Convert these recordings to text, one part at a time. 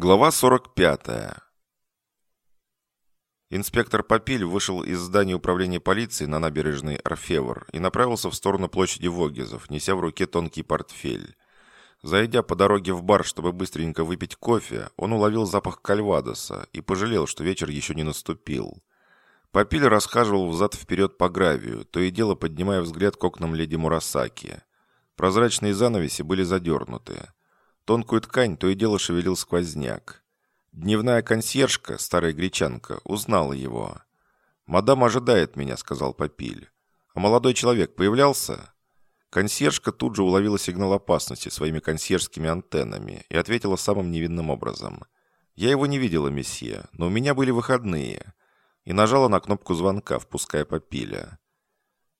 Глава 45. Инспектор Попиль вышел из здания управления полиции на набережной Орфевр и направился в сторону площади Вогезов, неся в руке тонкий портфель. Зайдя по дороге в бар, чтобы быстренько выпить кофе, он уловил запах кальвадоса и пожалел, что вечер еще не наступил. Попиль расхаживал взад-вперед по гравию, то и дело поднимая взгляд к окнам леди Мурасаки. Прозрачные занавеси были задернуты. Тонкую ткань то и дело шевелил сквозняк. Дневная консьержка, старая гречанка, узнала его. «Мадам ожидает меня», — сказал Попиль. «А молодой человек появлялся?» Консьержка тут же уловила сигнал опасности своими консьержскими антеннами и ответила самым невинным образом. «Я его не видела, месье, но у меня были выходные». И нажала на кнопку звонка, впуская Попиля.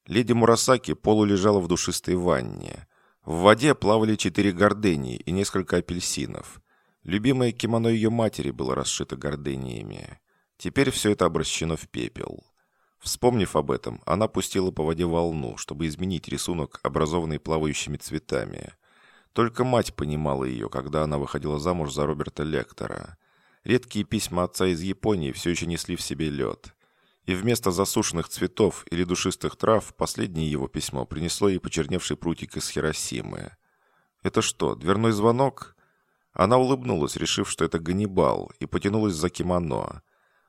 Леди Мурасаки полулежала в душистой ванне. В воде плавали четыре гордынии и несколько апельсинов. Любимое кимоно ее матери было расшито гордыниями. Теперь все это обращено в пепел. Вспомнив об этом, она пустила по воде волну, чтобы изменить рисунок, образованный плавающими цветами. Только мать понимала ее, когда она выходила замуж за Роберта Лектора. Редкие письма отца из Японии все еще несли в себе лед и вместо засушенных цветов или душистых трав последнее его письмо принесло ей почерневший прутик из Хиросимы. «Это что, дверной звонок?» Она улыбнулась, решив, что это Ганнибал, и потянулась за кимоно.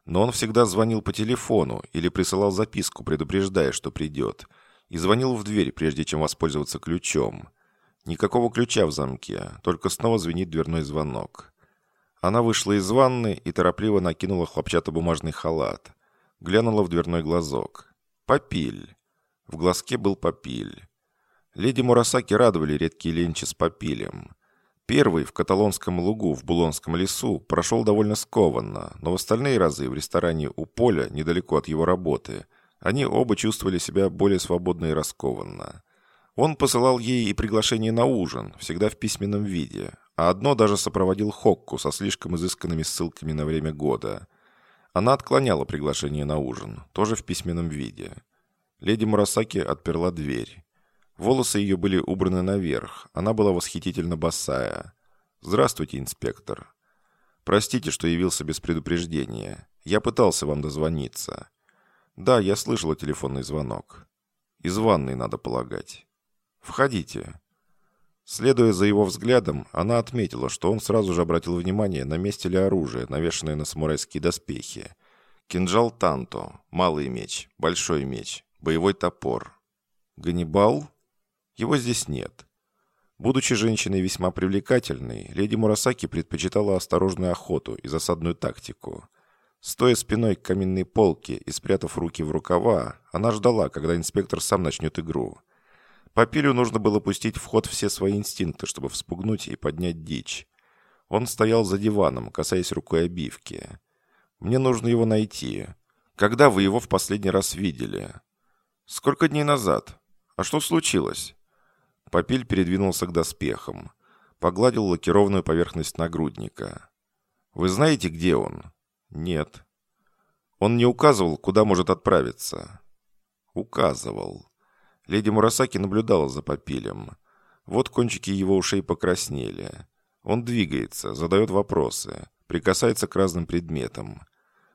Но он всегда звонил по телефону или присылал записку, предупреждая, что придет, и звонил в дверь, прежде чем воспользоваться ключом. Никакого ключа в замке, только снова звенит дверной звонок. Она вышла из ванны и торопливо накинула хлопчатобумажный халат – Глянула в дверной глазок. Попиль. В глазке был попиль. Леди Мурасаки радовали редкие ленчи с попилем. Первый в каталонском лугу в Булонском лесу прошел довольно скованно, но в остальные разы в ресторане у Поля, недалеко от его работы, они оба чувствовали себя более свободно и раскованно. Он посылал ей и приглашение на ужин, всегда в письменном виде, а одно даже сопроводил Хокку со слишком изысканными ссылками на время года – она отклоняла приглашение на ужин, тоже в письменном виде. Леди Мурасаки отперла дверь. Волосы ее были убраны наверх, она была восхитительно босая. «Здравствуйте, инспектор». «Простите, что явился без предупреждения. Я пытался вам дозвониться». «Да, я слышала телефонный звонок. Из ванной, надо полагать». «Входите». Следуя за его взглядом, она отметила, что он сразу же обратил внимание на месте ли оружие, навешанное на самурайские доспехи. Кинжал Танто, малый меч, большой меч, боевой топор. Ганнибал? Его здесь нет. Будучи женщиной весьма привлекательной, леди Мурасаки предпочитала осторожную охоту и засадную тактику. Стоя спиной к каминной полке и спрятав руки в рукава, она ждала, когда инспектор сам начнет игру – Папилю нужно было пустить в ход все свои инстинкты, чтобы вспугнуть и поднять дичь. Он стоял за диваном, касаясь рукой обивки. «Мне нужно его найти. Когда вы его в последний раз видели?» «Сколько дней назад? А что случилось?» Папиль передвинулся к доспехам. Погладил лакированную поверхность нагрудника. «Вы знаете, где он?» «Нет». «Он не указывал, куда может отправиться?» «Указывал». Леди Мурасаки наблюдала за Папилем. Вот кончики его ушей покраснели. Он двигается, задает вопросы, прикасается к разным предметам.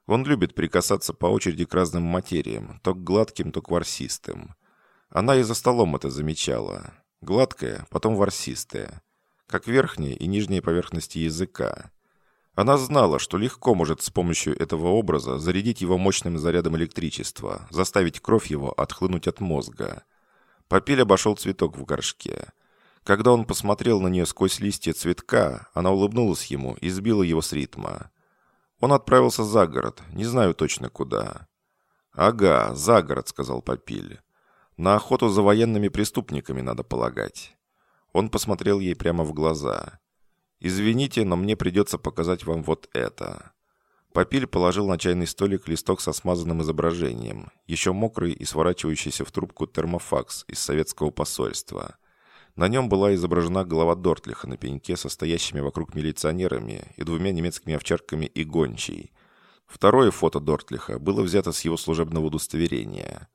Он любит прикасаться по очереди к разным материям, то к гладким, то к ворсистым. Она и за столом это замечала. Гладкая, потом ворсистая. Как верхняя и нижняя поверхности языка. Она знала, что легко может с помощью этого образа зарядить его мощным зарядом электричества, заставить кровь его отхлынуть от мозга – Попель обошел цветок в горшке. Когда он посмотрел на нее сквозь листья цветка, она улыбнулась ему и сбила его с ритма. Он отправился за город, не знаю точно куда. «Ага, за город», — сказал Попиль. «На охоту за военными преступниками, надо полагать». Он посмотрел ей прямо в глаза. «Извините, но мне придется показать вам вот это». Попиль положил на чайный столик листок со смазанным изображением, еще мокрый и сворачивающийся в трубку термофакс из советского посольства. На нем была изображена голова Дортлиха на пеньке со стоящими вокруг милиционерами и двумя немецкими овчарками и гончей. Второе фото Дортлиха было взято с его служебного удостоверения.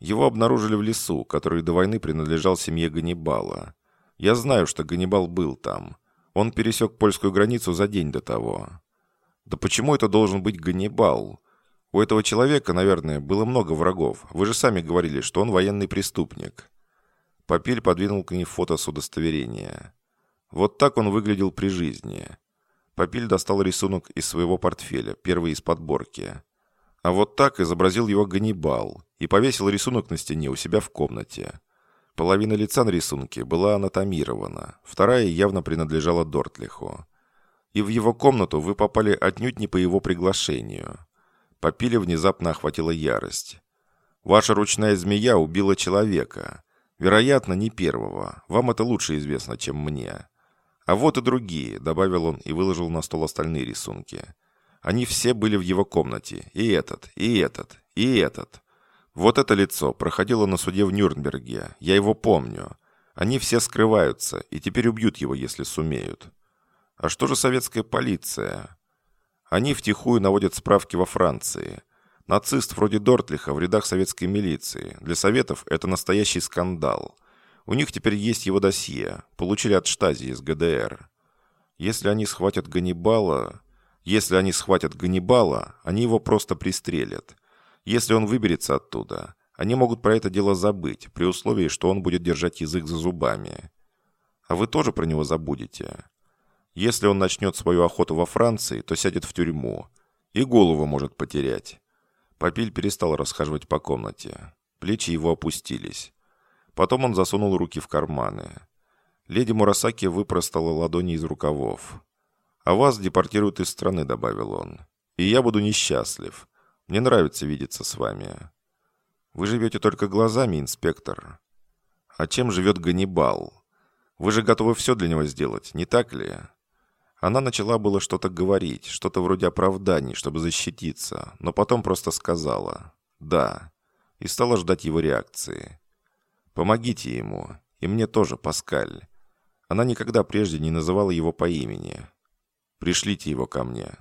Его обнаружили в лесу, который до войны принадлежал семье Ганнибала. Я знаю, что Ганнибал был там. Он пересек польскую границу за день до того. Да почему это должен быть Ганнибал? У этого человека, наверное, было много врагов. Вы же сами говорили, что он военный преступник. Папиль подвинул к ней фото с удостоверения. Вот так он выглядел при жизни. Папиль достал рисунок из своего портфеля, первый из подборки. А вот так изобразил его Ганнибал и повесил рисунок на стене у себя в комнате. Половина лица на рисунке была анатомирована, вторая явно принадлежала Дортлиху. И в его комнату вы попали отнюдь не по его приглашению. Папиле внезапно охватила ярость. Ваша ручная змея убила человека. Вероятно, не первого. Вам это лучше известно, чем мне. А вот и другие, добавил он и выложил на стол остальные рисунки. Они все были в его комнате. И этот, и этот, и этот. Вот это лицо проходило на суде в Нюрнберге. Я его помню. Они все скрываются и теперь убьют его, если сумеют. А что же советская полиция? Они втихую наводят справки во Франции. Нацист вроде Дортлиха в рядах советской милиции. Для Советов это настоящий скандал. У них теперь есть его досье. Получили от Штази из ГДР. Если они схватят Ганнибала... Если они схватят Ганнибала, они его просто пристрелят. Если он выберется оттуда, они могут про это дело забыть, при условии, что он будет держать язык за зубами. А вы тоже про него забудете. Если он начнет свою охоту во Франции, то сядет в тюрьму. И голову может потерять. Папиль перестал расхаживать по комнате. Плечи его опустились. Потом он засунул руки в карманы. Леди Мурасаки выпростала ладони из рукавов. «А вас депортируют из страны», — добавил он. «И я буду несчастлив. Мне нравится видеться с вами». «Вы живете только глазами, инспектор». «А чем живет Ганнибал? Вы же готовы все для него сделать, не так ли?» Она начала было что-то говорить, что-то вроде оправданий, чтобы защититься, но потом просто сказала «да» и стала ждать его реакции. «Помогите ему, и мне тоже, Паскаль». Она никогда прежде не называла его по имени. «Пришлите его ко мне».